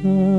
Ah.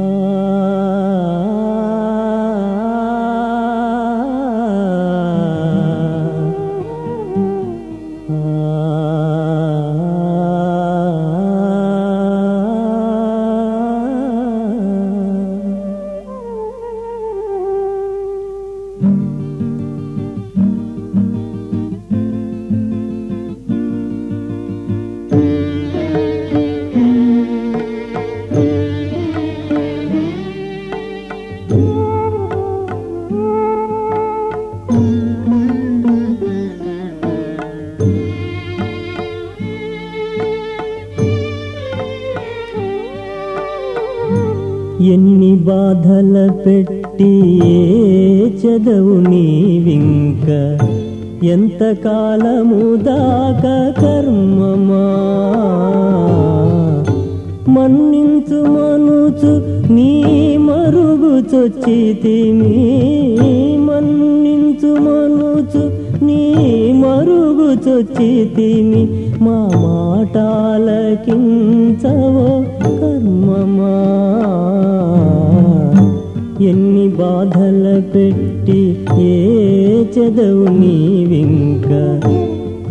ఎన్ని బాధల పెట్టి ఏ చదవు నీవింక? ఎంత కాలము దాక కర్మమా? మన్నించు మనుచు నీ మరుగు చొచ్చితిమి. మన్నించు మనుచు నీ మరుగు చొచ్చితిని మా మాటాలకించవో కర్మమా? ఎన్ని బాధల పెట్టి ఏ చదవు నీవింక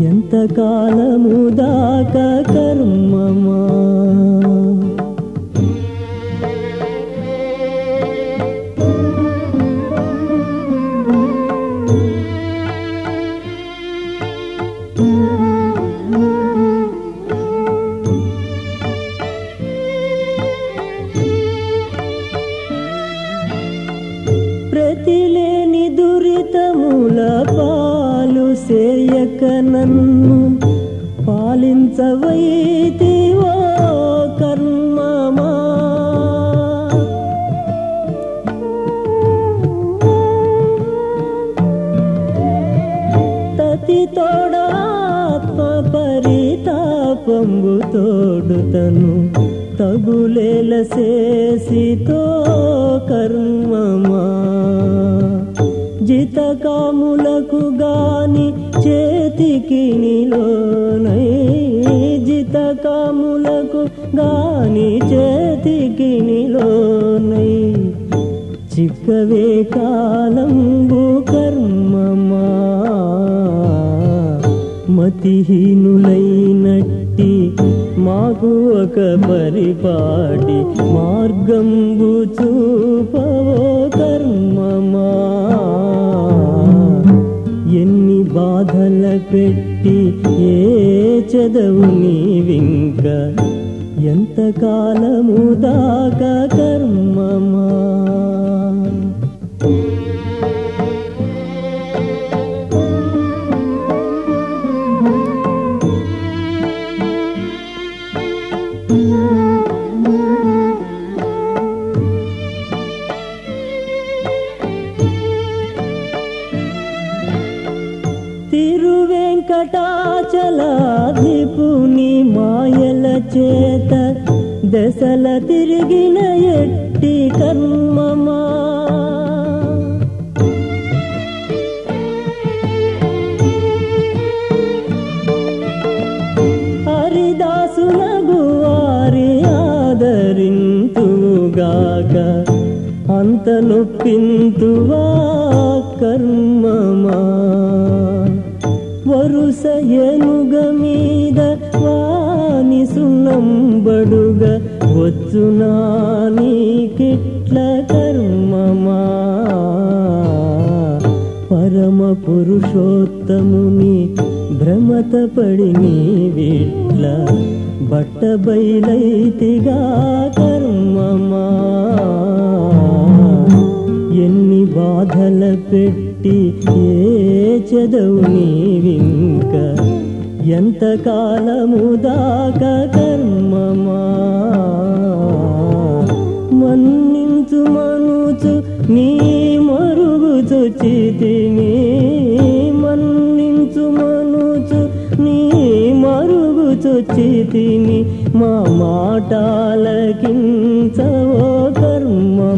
ఎంత కాలము దాకా కర్మమా? ప్రతిలేని దురితముల పాలు సేయక నన్ను పాలించవైతే తోడాత్మ పరితాపంబు తోడుతను. తగులేల చేసితో కర్మమా. జితకాములకు గాని చేతికి నిలోనై. జితకాములకు గాని చేతికి నిలోనై. చిక్కవే కాలంబు కర్మమా. మతిహీనులైనట్టి మాకు ఒక పరిపాటి మార్గంబు చూపవో కర్మమా. ఎన్ని బాధల పెట్టి ఏ చదవు నీవింక ఎంత కాలము దాకా కర్మమా. జటాచలాధిపుని మాయల చేత దశల తిరిగిన ఎట్టి కర్మమా? హరిదాసునగు వారి ఆదరింతుగాక అంత నొప్పింతువా కర్మమా? వరుస ఏనుగ మీద వాని సున్నంబడుగ వచ్చునా నీకిట్ల కర్మమా? పరమ పురుషోత్తముని భ్రమత పడి నీవిట్ల బట్ట బయలైతిగా కర్మమా? ఎన్ని బాధల పెట్టి చెదవు నీవింక. ఎంత కాలము దాకా కర్మమా? మన్నించు మనుచు నీ మరుగుచు చితిని. మన్నించు మనుచు నీ మరుగు చితిని. మా మాటాలకించవో కర్మమా?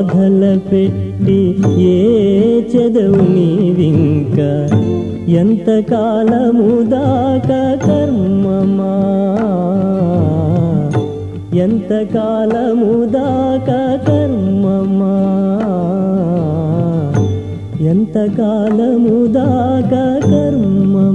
బాధల పెట్టి ఏ చెదవు నీవింక? ఎంత కాలము దాకా కర్మమా? కాలము దాకా కర్మమా? ఎంత కాలము దాకా కర్మమా?